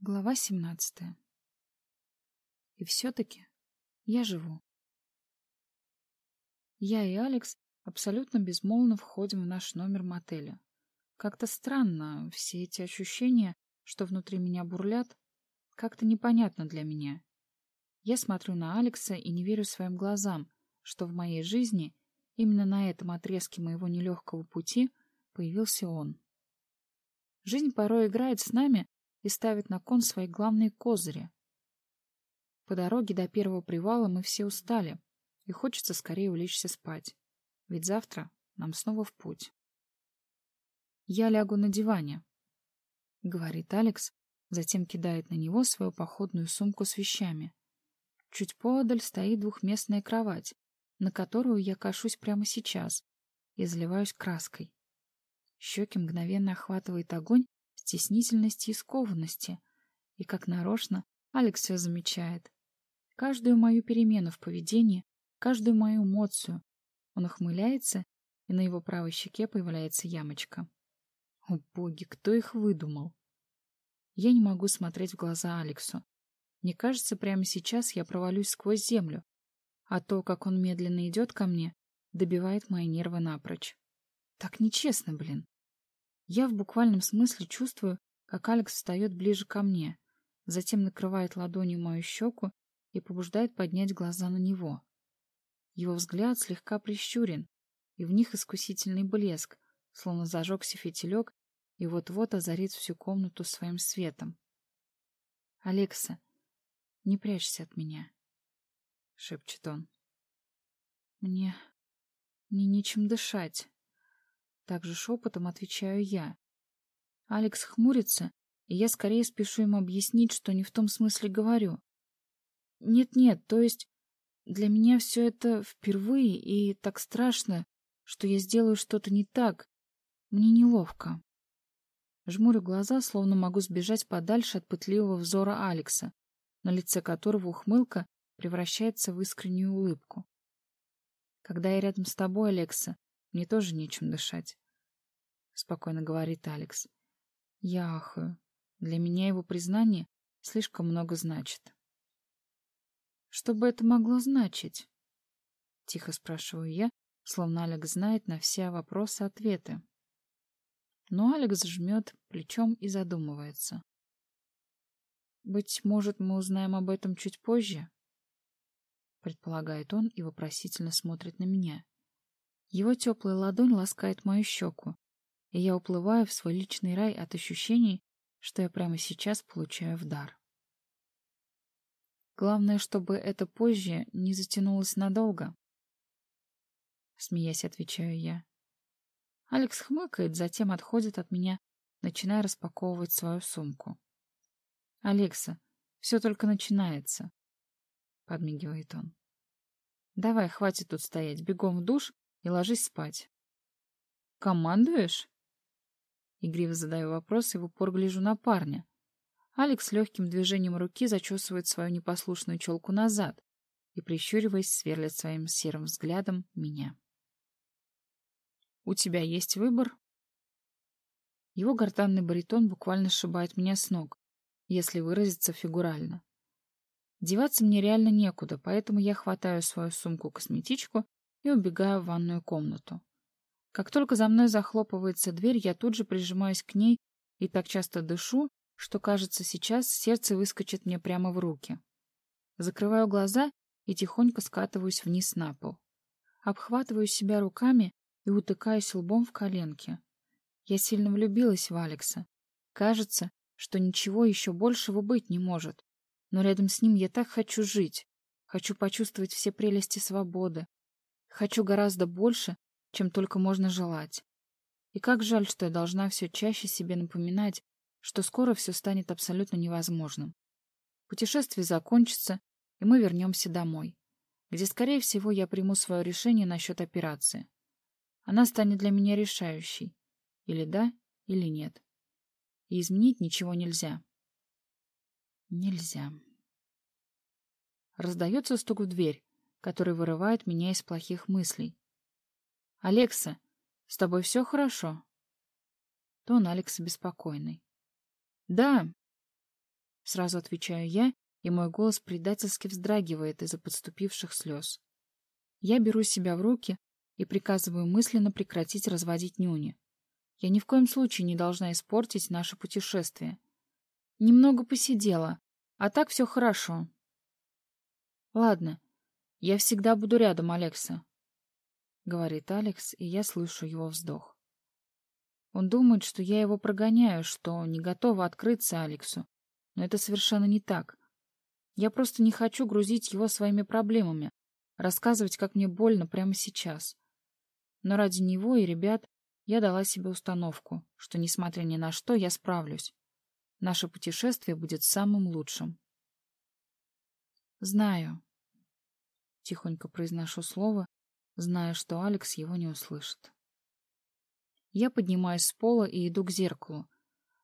Глава 17. И все-таки я живу. Я и Алекс абсолютно безмолвно входим в наш номер мотеля. Как-то странно, все эти ощущения, что внутри меня бурлят, как-то непонятно для меня. Я смотрю на Алекса и не верю своим глазам, что в моей жизни, именно на этом отрезке моего нелегкого пути, появился он. Жизнь порой играет с нами, и ставит на кон свои главные козыри. По дороге до первого привала мы все устали, и хочется скорее улечься спать, ведь завтра нам снова в путь. «Я лягу на диване», — говорит Алекс, затем кидает на него свою походную сумку с вещами. Чуть поодаль стоит двухместная кровать, на которую я кашусь прямо сейчас и заливаюсь краской. Щеки мгновенно охватывает огонь стеснительности и скованности. И, как нарочно, Алекс все замечает. Каждую мою перемену в поведении, каждую мою эмоцию. Он ухмыляется, и на его правой щеке появляется ямочка. О боги, кто их выдумал? Я не могу смотреть в глаза Алексу. Мне кажется, прямо сейчас я провалюсь сквозь землю, а то, как он медленно идет ко мне, добивает мои нервы напрочь. Так нечестно, блин. Я в буквальном смысле чувствую, как Алекс встает ближе ко мне, затем накрывает ладонью мою щеку и побуждает поднять глаза на него. Его взгляд слегка прищурен, и в них искусительный блеск, словно зажегся фитилек и вот-вот озарит всю комнату своим светом. «Алекса, не прячься от меня», — шепчет он. «Мне... мне нечем дышать». Также шепотом отвечаю я. Алекс хмурится, и я скорее спешу ему объяснить, что не в том смысле говорю. Нет-нет, то есть для меня все это впервые и так страшно, что я сделаю что-то не так. Мне неловко. Жмурю глаза, словно могу сбежать подальше от пытливого взора Алекса, на лице которого ухмылка превращается в искреннюю улыбку. Когда я рядом с тобой, Алекса, мне тоже нечем дышать. Спокойно говорит Алекс. Я ахаю. Для меня его признание слишком много значит. Что бы это могло значить? Тихо спрашиваю я, словно Алекс знает на все вопросы ответы. Но Алекс жмет плечом и задумывается. «Быть может, мы узнаем об этом чуть позже?» Предполагает он и вопросительно смотрит на меня. Его теплая ладонь ласкает мою щеку, и я уплываю в свой личный рай от ощущений, что я прямо сейчас получаю в дар. Главное, чтобы это позже не затянулось надолго. Смеясь, отвечаю я. Алекс хмыкает, затем отходит от меня, начиная распаковывать свою сумку. «Алекса, все только начинается», — подмигивает он. «Давай, хватит тут стоять, бегом в душ и ложись спать. «Командуешь?» Игриво задаю вопрос и в упор гляжу на парня. Алекс легким движением руки зачесывает свою непослушную челку назад и, прищуриваясь, сверлит своим серым взглядом меня. «У тебя есть выбор?» Его гортанный баритон буквально сшибает меня с ног, если выразиться фигурально. Деваться мне реально некуда, поэтому я хватаю свою сумку-косметичку и убегаю в ванную комнату. Как только за мной захлопывается дверь, я тут же прижимаюсь к ней и так часто дышу, что, кажется, сейчас сердце выскочит мне прямо в руки. Закрываю глаза и тихонько скатываюсь вниз на пол. Обхватываю себя руками и утыкаюсь лбом в коленки. Я сильно влюбилась в Алекса. Кажется, что ничего еще большего быть не может. Но рядом с ним я так хочу жить. Хочу почувствовать все прелести свободы. Хочу гораздо больше, чем только можно желать. И как жаль, что я должна все чаще себе напоминать, что скоро все станет абсолютно невозможным. Путешествие закончится, и мы вернемся домой, где, скорее всего, я приму свое решение насчет операции. Она станет для меня решающей. Или да, или нет. И изменить ничего нельзя. Нельзя. Раздается стук в дверь, который вырывает меня из плохих мыслей. «Алекса, с тобой все хорошо?» Тон Алекса беспокойный. «Да». Сразу отвечаю я, и мой голос предательски вздрагивает из-за подступивших слез. Я беру себя в руки и приказываю мысленно прекратить разводить нюни. Я ни в коем случае не должна испортить наше путешествие. Немного посидела, а так все хорошо. Ладно, я всегда буду рядом, Алекса, — говорит Алекс, и я слышу его вздох. Он думает, что я его прогоняю, что не готова открыться Алексу, но это совершенно не так. Я просто не хочу грузить его своими проблемами, рассказывать, как мне больно прямо сейчас. Но ради него и ребят я дала себе установку, что, несмотря ни на что, я справлюсь. Наше путешествие будет самым лучшим. «Знаю», — тихонько произношу слово, зная, что Алекс его не услышит. Я поднимаюсь с пола и иду к зеркалу,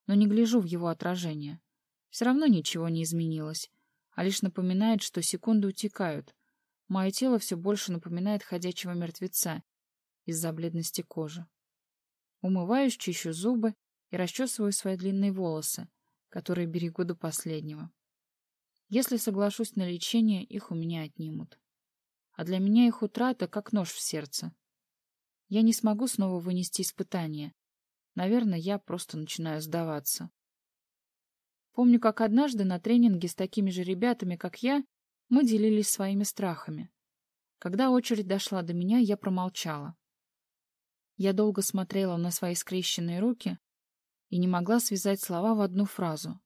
но не гляжу в его отражение. Все равно ничего не изменилось, а лишь напоминает, что секунды утекают. Мое тело все больше напоминает ходячего мертвеца из-за бледности кожи. Умываюсь, чищу зубы и расчесываю свои длинные волосы, которые берегу до последнего. Если соглашусь на лечение, их у меня отнимут. А для меня их утрата как нож в сердце. Я не смогу снова вынести испытание. Наверное, я просто начинаю сдаваться. Помню, как однажды на тренинге с такими же ребятами, как я, мы делились своими страхами. Когда очередь дошла до меня, я промолчала. Я долго смотрела на свои скрещенные руки и не могла связать слова в одну фразу.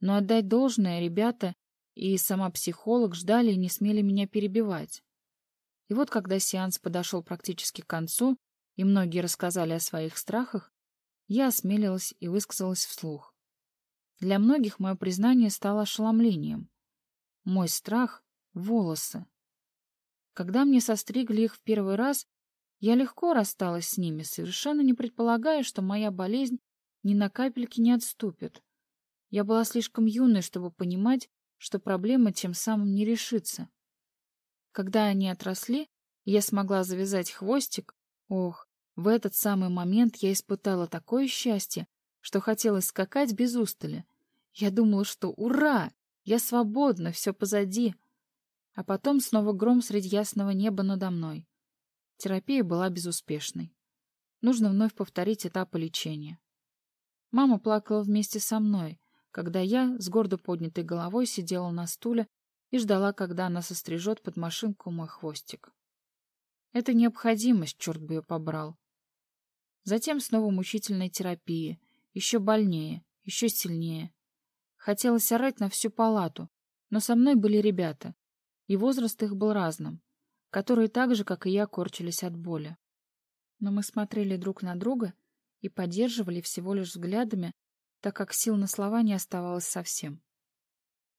Но отдать должное ребята и сама психолог ждали и не смели меня перебивать. И вот когда сеанс подошел практически к концу, и многие рассказали о своих страхах, я осмелилась и высказалась вслух. Для многих мое признание стало ошеломлением. Мой страх — волосы. Когда мне состригли их в первый раз, я легко рассталась с ними, совершенно не предполагая, что моя болезнь ни на капельки не отступит. Я была слишком юной, чтобы понимать, что проблема тем самым не решится. Когда они отросли, я смогла завязать хвостик, ох, в этот самый момент я испытала такое счастье, что хотелось скакать без устали. Я думала, что ура! Я свободна, все позади. А потом снова гром среди ясного неба надо мной. Терапия была безуспешной. Нужно вновь повторить этапы лечения. Мама плакала вместе со мной, когда я с гордо поднятой головой сидела на стуле и ждала, когда она сострижет под машинку мой хвостик. Это необходимость, черт бы ее побрал. Затем снова мучительная терапия, еще больнее, еще сильнее. Хотелось орать на всю палату, но со мной были ребята, и возраст их был разным, которые так же, как и я, корчились от боли. Но мы смотрели друг на друга и поддерживали всего лишь взглядами, так как сил на слова не оставалось совсем.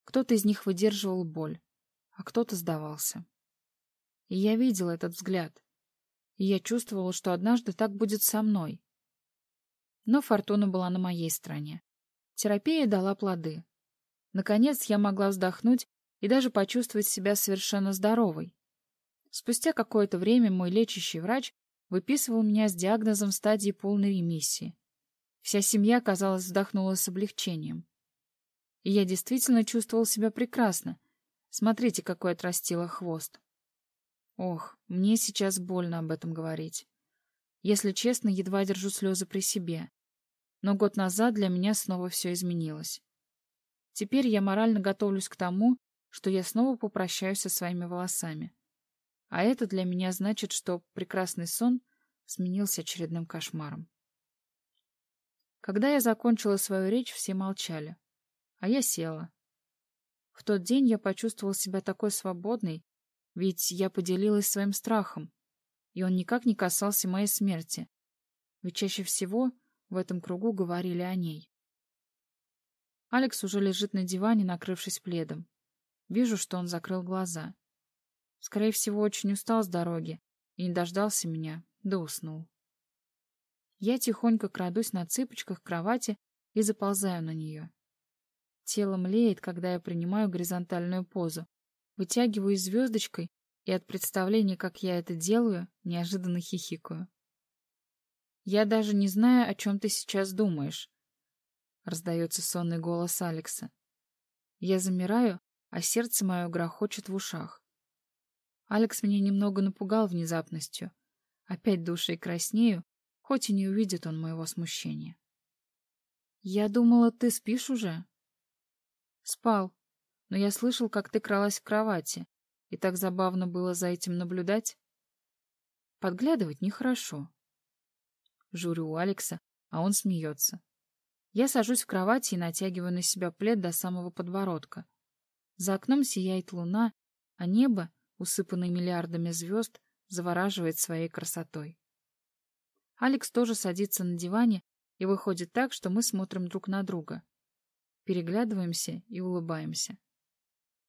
Кто-то из них выдерживал боль, а кто-то сдавался. И я видела этот взгляд. И я чувствовала, что однажды так будет со мной. Но фортуна была на моей стороне. Терапия дала плоды. Наконец я могла вздохнуть и даже почувствовать себя совершенно здоровой. Спустя какое-то время мой лечащий врач выписывал меня с диагнозом стадии полной ремиссии. Вся семья, казалось, вздохнула с облегчением. И я действительно чувствовал себя прекрасно. Смотрите, какой отрастила хвост. Ох, мне сейчас больно об этом говорить. Если честно, едва держу слезы при себе. Но год назад для меня снова все изменилось. Теперь я морально готовлюсь к тому, что я снова попрощаюсь со своими волосами. А это для меня значит, что прекрасный сон сменился очередным кошмаром. Когда я закончила свою речь, все молчали, а я села. В тот день я почувствовала себя такой свободной, ведь я поделилась своим страхом, и он никак не касался моей смерти. Ведь чаще всего в этом кругу говорили о ней. Алекс уже лежит на диване, накрывшись пледом. Вижу, что он закрыл глаза. Скорее всего, очень устал с дороги и не дождался меня, да уснул. Я тихонько крадусь на цыпочках к кровати и заползаю на нее. Тело млеет, когда я принимаю горизонтальную позу, вытягиваюсь звездочкой и от представления, как я это делаю, неожиданно хихикаю. «Я даже не знаю, о чем ты сейчас думаешь», — раздается сонный голос Алекса. Я замираю, а сердце мое грохочет в ушах. Алекс меня немного напугал внезапностью. Опять душей краснею, хоть и не увидит он моего смущения. «Я думала, ты спишь уже?» «Спал, но я слышал, как ты кралась в кровати, и так забавно было за этим наблюдать. Подглядывать нехорошо». Журю у Алекса, а он смеется. Я сажусь в кровати и натягиваю на себя плед до самого подбородка. За окном сияет луна, а небо, усыпанное миллиардами звезд, завораживает своей красотой. Алекс тоже садится на диване, и выходит так, что мы смотрим друг на друга. Переглядываемся и улыбаемся.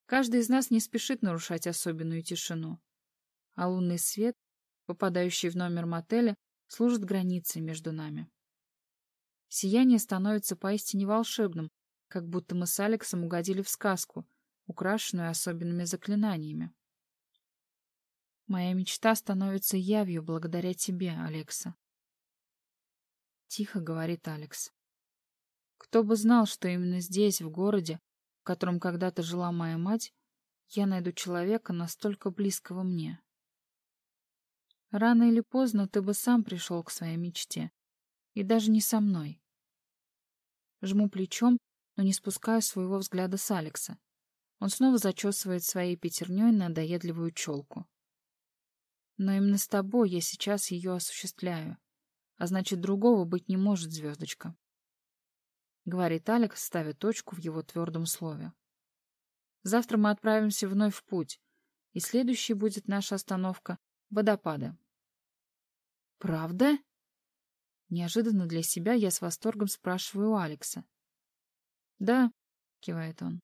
Каждый из нас не спешит нарушать особенную тишину. А лунный свет, попадающий в номер мотеля, служит границей между нами. Сияние становится поистине волшебным, как будто мы с Алексом угодили в сказку, украшенную особенными заклинаниями. Моя мечта становится явью благодаря тебе, Алекса. Тихо говорит Алекс. Кто бы знал, что именно здесь, в городе, в котором когда-то жила моя мать, я найду человека настолько близкого мне. Рано или поздно ты бы сам пришел к своей мечте. И даже не со мной. Жму плечом, но не спускаю своего взгляда с Алекса. Он снова зачесывает своей пятерней надоедливую челку. Но именно с тобой я сейчас ее осуществляю. А значит, другого быть не может, звездочка. Говорит Алекс, ставя точку в его твердом слове. Завтра мы отправимся вновь в путь, и следующей будет наша остановка — водопады. Правда? Неожиданно для себя я с восторгом спрашиваю у Алекса. Да, кивает он.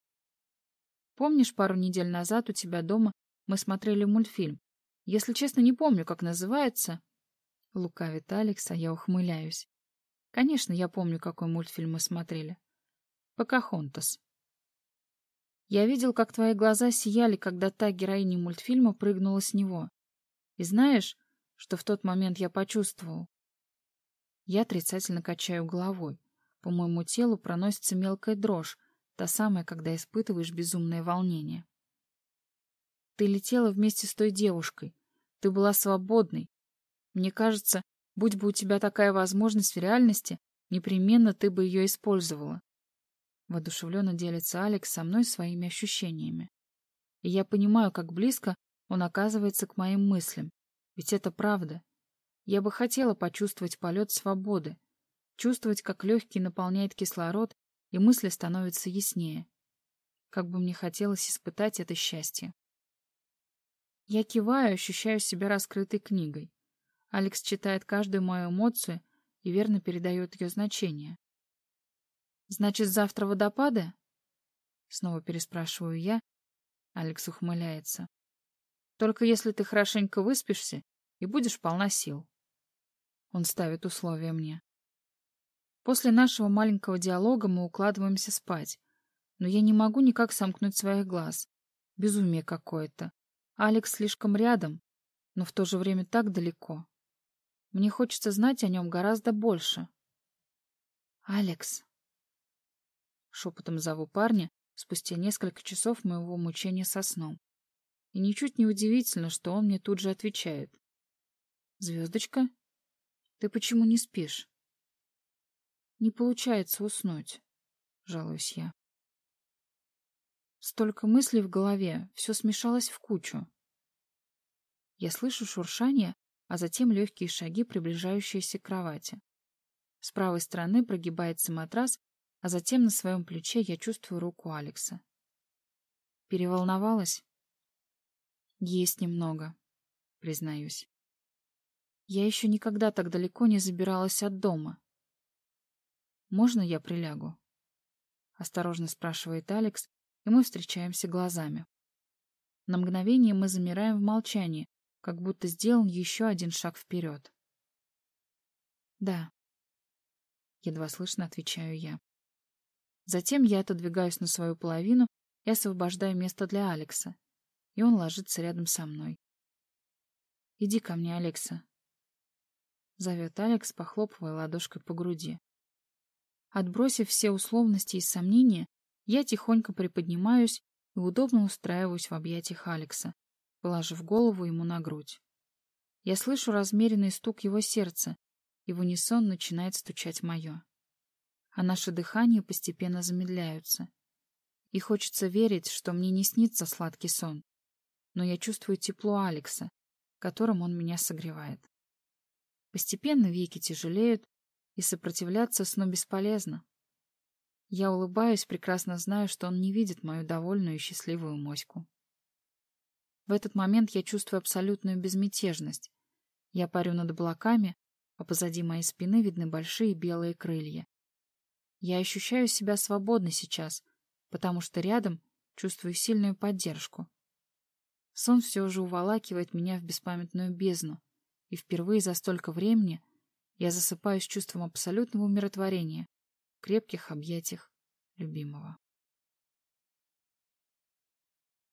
Помнишь, пару недель назад у тебя дома мы смотрели мультфильм? Если честно, не помню, как называется, Лукавит Алекс, а я ухмыляюсь. Конечно, я помню, какой мультфильм мы смотрели. Покахонтас. Я видел, как твои глаза сияли, когда та героиня мультфильма прыгнула с него. И знаешь, что в тот момент я почувствовал? Я отрицательно качаю головой. По моему телу проносится мелкая дрожь, та самая, когда испытываешь безумное волнение. Ты летела вместе с той девушкой. Ты была свободной, мне кажется, будь бы у тебя такая возможность в реальности, непременно ты бы ее использовала. Воодушевленно делится Алекс со мной своими ощущениями. И я понимаю, как близко он оказывается к моим мыслям. Ведь это правда. Я бы хотела почувствовать полет свободы, чувствовать, как легкий наполняет кислород, и мысли становятся яснее. Как бы мне хотелось испытать это счастье. Я киваю, ощущаю себя раскрытой книгой. Алекс читает каждую мою эмоцию и верно передает ее значение. «Значит, завтра водопады?» Снова переспрашиваю я. Алекс ухмыляется. «Только если ты хорошенько выспишься и будешь полна сил». Он ставит условия мне. После нашего маленького диалога мы укладываемся спать, но я не могу никак сомкнуть своих глаз. Безумие какое-то. Алекс слишком рядом, но в то же время так далеко. Мне хочется знать о нем гораздо больше. «Алекс!» Шепотом зову парня спустя несколько часов моего мучения со сном. И ничуть не удивительно, что он мне тут же отвечает. «Звездочка, ты почему не спишь?» «Не получается уснуть», — жалуюсь я. Столько мыслей в голове, все смешалось в кучу. Я слышу шуршание, а затем легкие шаги, приближающиеся к кровати. С правой стороны прогибается матрас, а затем на своем плече я чувствую руку Алекса. Переволновалась? Есть немного, признаюсь. Я еще никогда так далеко не забиралась от дома. «Можно я прилягу?» Осторожно спрашивает Алекс, и мы встречаемся глазами. На мгновение мы замираем в молчании, как будто сделал еще один шаг вперед. «Да», — едва слышно отвечаю я. Затем я отодвигаюсь на свою половину и освобождаю место для Алекса, и он ложится рядом со мной. «Иди ко мне, Алекса», — зовет Алекс, похлопывая ладошкой по груди. Отбросив все условности и сомнения, Я тихонько приподнимаюсь и удобно устраиваюсь в объятиях Алекса, положив голову ему на грудь. Я слышу размеренный стук его сердца, и в унисон начинает стучать мое. А наше дыхание постепенно замедляются. И хочется верить, что мне не снится сладкий сон. Но я чувствую тепло Алекса, которым он меня согревает. Постепенно веки тяжелеют, и сопротивляться сну бесполезно. Я улыбаюсь, прекрасно знаю, что он не видит мою довольную и счастливую моську. В этот момент я чувствую абсолютную безмятежность. Я парю над облаками, а позади моей спины видны большие белые крылья. Я ощущаю себя свободной сейчас, потому что рядом чувствую сильную поддержку. Сон все же уволакивает меня в беспамятную бездну, и впервые за столько времени я засыпаю с чувством абсолютного умиротворения в крепких объятиях любимого.